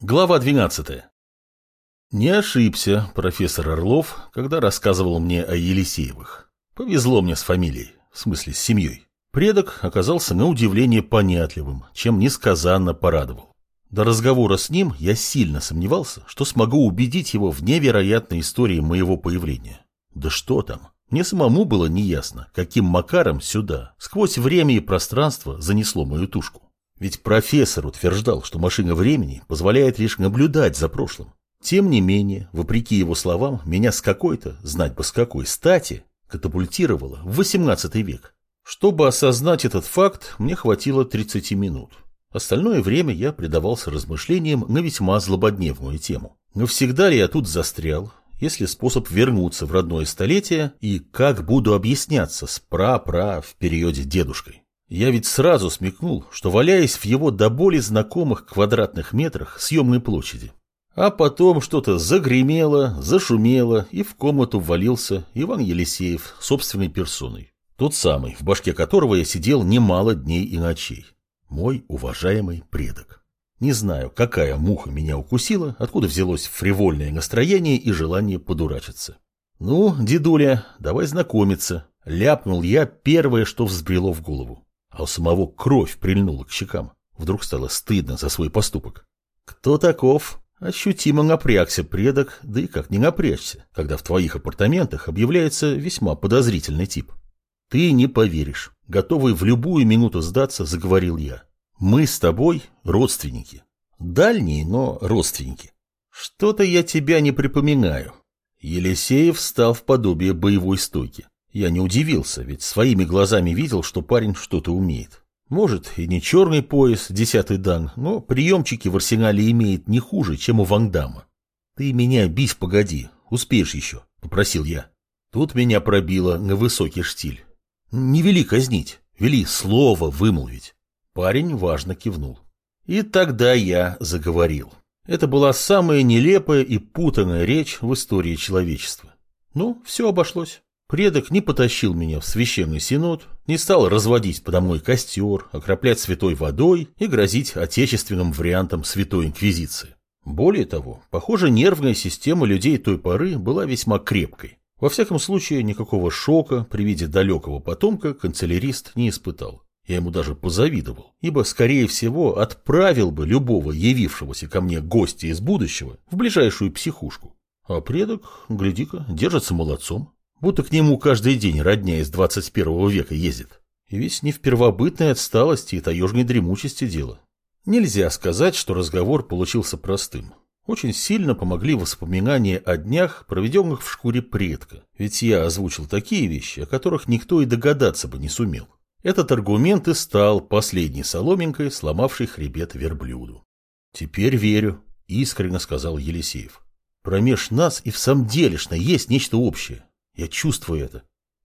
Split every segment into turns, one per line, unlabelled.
Глава 12. Не ошибся профессор Орлов, когда рассказывал мне о Елисеевых. Повезло мне с фамилией, в смысле с семьей. Предок оказался на удивление понятливым, чем несказанно порадовал. До разговора с ним я сильно сомневался, что смогу убедить его в невероятной истории моего появления. Да что там, мне самому было неясно, каким макаром сюда, сквозь время и пространство, занесло мою тушку. Ведь профессор утверждал, что машина времени позволяет лишь наблюдать за прошлым. Тем не менее, вопреки его словам, меня с какой-то, знать бы с какой стати, катапультировало в 18 век. Чтобы осознать этот факт, мне хватило 30 минут. Остальное время я предавался размышлениям на весьма злободневную тему. Навсегда ли я тут застрял? Есть ли способ вернуться в родное столетие? И как буду объясняться с пра-пра в периоде дедушкой? Я ведь сразу смекнул, что валяясь в его до боли знакомых квадратных метрах съемной площади. А потом что-то загремело, зашумело, и в комнату ввалился Иван Елисеев собственной персоной. Тот самый, в башке которого я сидел немало дней и ночей. Мой уважаемый предок. Не знаю, какая муха меня укусила, откуда взялось фривольное настроение и желание подурачиться. «Ну, дедуля, давай знакомиться», — ляпнул я первое, что взбрело в голову а у самого кровь прильнула к щекам. Вдруг стало стыдно за свой поступок. Кто таков? Ощутимо напрягся предок, да и как не напрячься, когда в твоих апартаментах объявляется весьма подозрительный тип. Ты не поверишь. Готовый в любую минуту сдаться, заговорил я. Мы с тобой родственники. Дальние, но родственники. Что-то я тебя не припоминаю. Елисеев встал в подобие боевой стойки. Я не удивился, ведь своими глазами видел, что парень что-то умеет. Может, и не черный пояс, десятый дан, но приемчики в арсенале имеет не хуже, чем у Вандама. «Ты меня бись погоди, успеешь еще», — попросил я. Тут меня пробило на высокий штиль. «Не вели казнить, вели слово вымолвить». Парень важно кивнул. И тогда я заговорил. Это была самая нелепая и путанная речь в истории человечества. Ну, все обошлось. Предок не потащил меня в священный синод, не стал разводить подо мной костер, окроплять святой водой и грозить отечественным вариантом святой инквизиции. Более того, похоже, нервная система людей той поры была весьма крепкой. Во всяком случае, никакого шока при виде далекого потомка канцелярист не испытал. Я ему даже позавидовал, ибо, скорее всего, отправил бы любого явившегося ко мне гостя из будущего в ближайшую психушку. А предок, гляди-ка, держится молодцом будто к нему каждый день родня из 21 века ездит. И ведь не в первобытной отсталости и таежной дремучести дело. Нельзя сказать, что разговор получился простым. Очень сильно помогли воспоминания о днях, проведенных в шкуре предка, ведь я озвучил такие вещи, о которых никто и догадаться бы не сумел. Этот аргумент и стал последней соломинкой, сломавшей хребет верблюду. «Теперь верю», — искренне сказал Елисеев. «Промеж нас и в самом делешно есть нечто общее. Я чувствую это.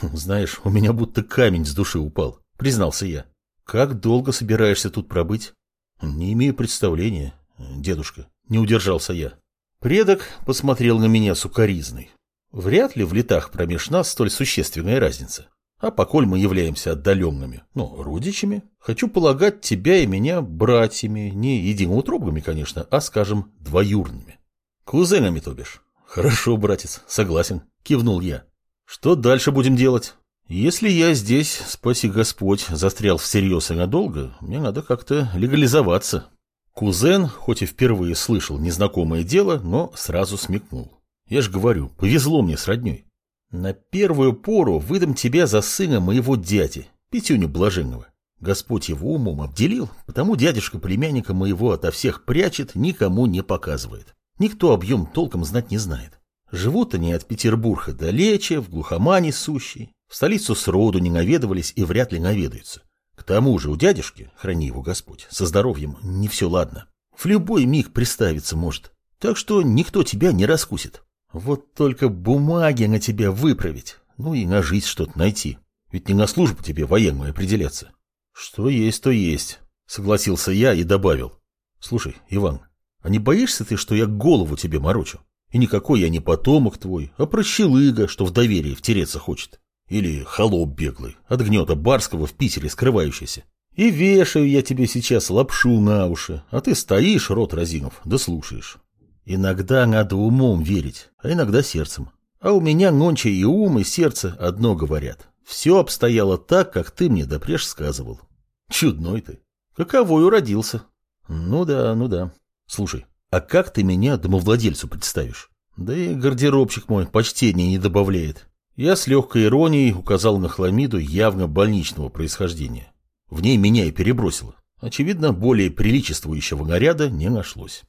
Хм, знаешь, у меня будто камень с души упал, признался я. Как долго собираешься тут пробыть? Не имею представления, дедушка. Не удержался я. Предок посмотрел на меня сукоризной. Вряд ли в летах промеж нас столь существенная разница. А поколь мы являемся отдаленными, ну, родичами, хочу полагать тебя и меня братьями, не единоутробными, конечно, а, скажем, двоюрными. Кузенами, то бишь. Хорошо, братец, согласен, кивнул я. Что дальше будем делать? Если я здесь, спаси Господь, застрял всерьез и надолго, мне надо как-то легализоваться. Кузен, хоть и впервые слышал незнакомое дело, но сразу смекнул. Я ж говорю, повезло мне с родней. На первую пору выдам тебя за сына моего дяди, Петюню Блаженного. Господь его умом обделил, потому дядюшка племянника моего ото всех прячет, никому не показывает. Никто объем толком знать не знает. Живут они от Петербурга далече, в глухомане сущей. В столицу сроду не наведывались и вряд ли наведаются. К тому же у дядюшки, храни его Господь, со здоровьем не все ладно. В любой миг приставиться может. Так что никто тебя не раскусит. Вот только бумаги на тебя выправить, ну и на жизнь что-то найти. Ведь не на службу тебе военную определяться. Что есть, то есть, согласился я и добавил. Слушай, Иван, а не боишься ты, что я голову тебе морочу? И никакой я не потомок твой, а прощелыга, что в доверие втереться хочет. Или холоп беглый, от гнета барского в Питере скрывающийся. И вешаю я тебе сейчас лапшу на уши, а ты стоишь, рот разинув, да слушаешь. Иногда надо умом верить, а иногда сердцем. А у меня нонча и ум, и сердце одно говорят. Все обстояло так, как ты мне допреж сказывал. Чудной ты. Каковой уродился. Ну да, ну да. Слушай, а как ты меня домовладельцу представишь? Да и гардеробчик мой почтения не добавляет. Я с легкой иронией указал на хламиду явно больничного происхождения. В ней меня и перебросило. Очевидно, более приличествующего наряда не нашлось.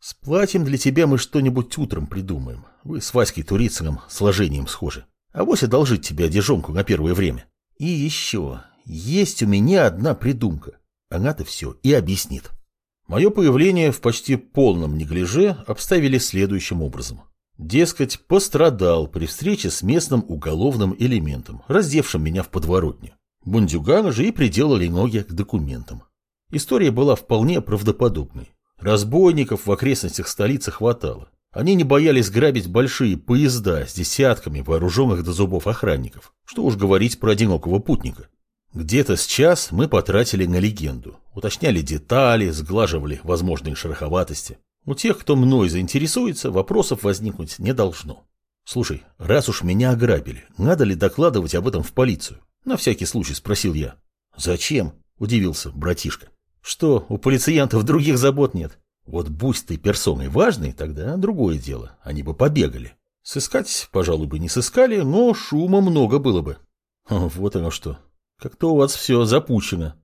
С платьем для тебя мы что-нибудь утром придумаем. Вы с Васькой Турицыным сложением схожи. А вось одолжить тебе одежонку на первое время. И еще, есть у меня одна придумка. Она-то все и объяснит. Мое появление в почти полном неглиже обставили следующим образом. Дескать, пострадал при встрече с местным уголовным элементом, раздевшим меня в подворотне. Бундюгана же и приделали ноги к документам. История была вполне правдоподобной. Разбойников в окрестностях столицы хватало. Они не боялись грабить большие поезда с десятками вооруженных до зубов охранников. Что уж говорить про одинокого путника. Где-то с час мы потратили на легенду. Уточняли детали, сглаживали возможные шероховатости. У тех, кто мной заинтересуется, вопросов возникнуть не должно. Слушай, раз уж меня ограбили, надо ли докладывать об этом в полицию? На всякий случай спросил я. Зачем? Удивился братишка. Что, у полициянтов других забот нет? Вот будь ты персоной важной, тогда другое дело, они бы побегали. Сыскать, пожалуй, бы не сыскали, но шума много было бы. Вот оно что. Как-то у вас все запущено.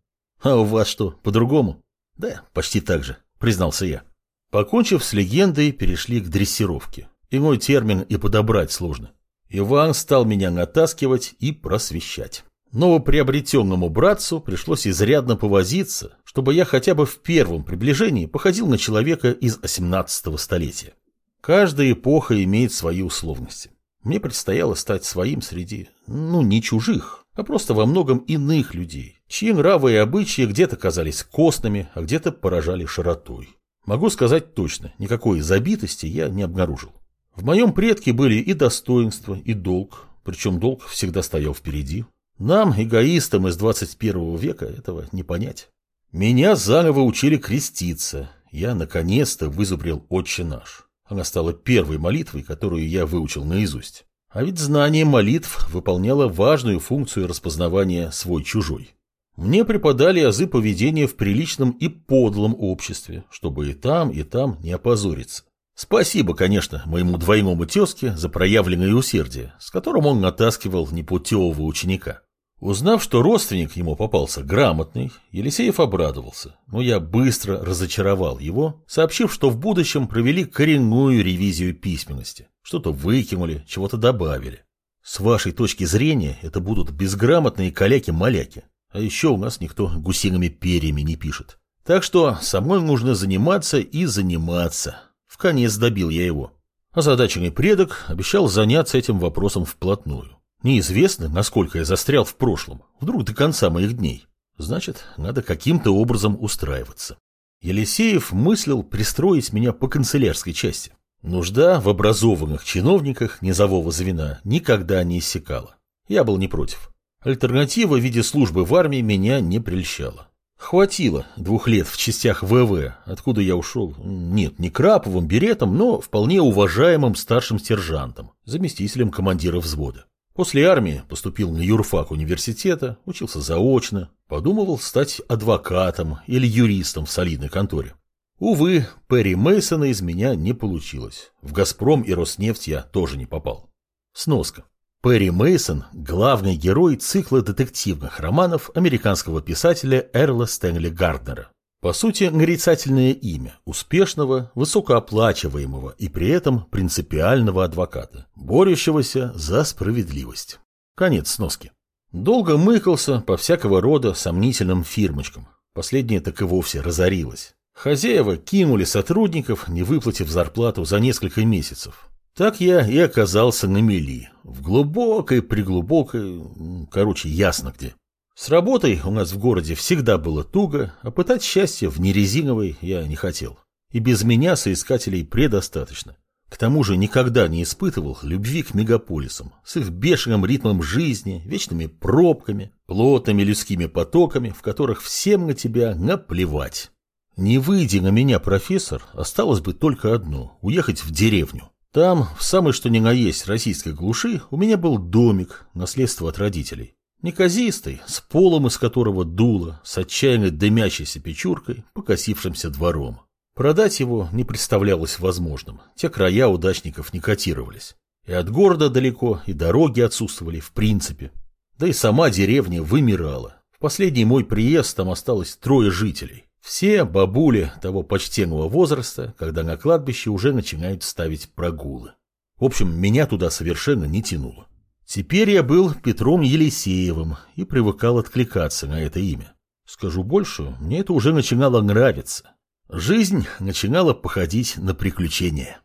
А у вас что, по-другому? Да, почти так же, признался я. Покончив с легендой, перешли к дрессировке. И мой термин и подобрать сложно. Иван стал меня натаскивать и просвещать. Новоприобретенному братцу пришлось изрядно повозиться, чтобы я хотя бы в первом приближении походил на человека из 18 столетия. Каждая эпоха имеет свои условности. Мне предстояло стать своим среди, ну, не чужих, а просто во многом иных людей, чьи нравы и обычаи где-то казались костными, а где-то поражали широтой. Могу сказать точно, никакой забитости я не обнаружил. В моем предке были и достоинство, и долг, причем долг всегда стоял впереди, нам, эгоистам из 21 века, этого не понять. Меня заново учили креститься. Я наконец-то вызубрил «Отче наш». Она стала первой молитвой, которую я выучил наизусть. А ведь знание молитв выполняло важную функцию распознавания свой-чужой. Мне преподали азы поведения в приличном и подлом обществе, чтобы и там, и там не опозориться. Спасибо, конечно, моему двойному тезке за проявленное усердие, с которым он натаскивал непутевого ученика. Узнав, что родственник ему попался грамотный, Елисеев обрадовался, но я быстро разочаровал его, сообщив, что в будущем провели коренную ревизию письменности. Что-то выкинули, чего-то добавили. С вашей точки зрения, это будут безграмотные каляки-маляки. А еще у нас никто гусиными перьями не пишет. Так что со мной нужно заниматься и заниматься. В конец добил я его. Озадаченный предок обещал заняться этим вопросом вплотную. Неизвестно, насколько я застрял в прошлом, вдруг до конца моих дней. Значит, надо каким-то образом устраиваться. Елисеев мыслил пристроить меня по канцелярской части. Нужда в образованных чиновниках низового звена никогда не иссякала. Я был не против. Альтернатива в виде службы в армии меня не прельщала. Хватило двух лет в частях ВВ, откуда я ушел, нет, не краповым беретом, но вполне уважаемым старшим сержантом, заместителем командира взвода. После армии поступил на юрфак университета, учился заочно, подумывал стать адвокатом или юристом в солидной конторе. Увы, Перри Мейсона из меня не получилось. В «Газпром» и «Роснефть» я тоже не попал. Сноска. Перри Мейсон – главный герой цикла детективных романов американского писателя Эрла Стэнли Гарднера. По сути, нарицательное имя успешного, высокооплачиваемого и при этом принципиального адвоката, борющегося за справедливость. Конец сноски. Долго мыкался по всякого рода сомнительным фирмочкам. Последняя так и вовсе разорилась. Хозяева кинули сотрудников, не выплатив зарплату за несколько месяцев. Так я и оказался на мели, в глубокой-преглубокой, короче, ясно где. С работой у нас в городе всегда было туго, а пытать счастье в нерезиновой я не хотел. И без меня соискателей предостаточно. К тому же никогда не испытывал любви к мегаполисам с их бешеным ритмом жизни, вечными пробками, плотными людскими потоками, в которых всем на тебя наплевать. Не выйдя на меня, профессор, осталось бы только одно – уехать в деревню. Там, в самой что ни на есть российской глуши, у меня был домик, наследство от родителей. Неказистый, с полом из которого дуло, с отчаянно дымящейся печуркой, покосившимся двором. Продать его не представлялось возможным, те края удачников не котировались. И от города далеко, и дороги отсутствовали в принципе. Да и сама деревня вымирала. В последний мой приезд там осталось трое жителей. Все бабули того почтенного возраста, когда на кладбище уже начинают ставить прогулы. В общем, меня туда совершенно не тянуло. Теперь я был Петром Елисеевым и привыкал откликаться на это имя. Скажу больше, мне это уже начинало нравиться. Жизнь начинала походить на приключения.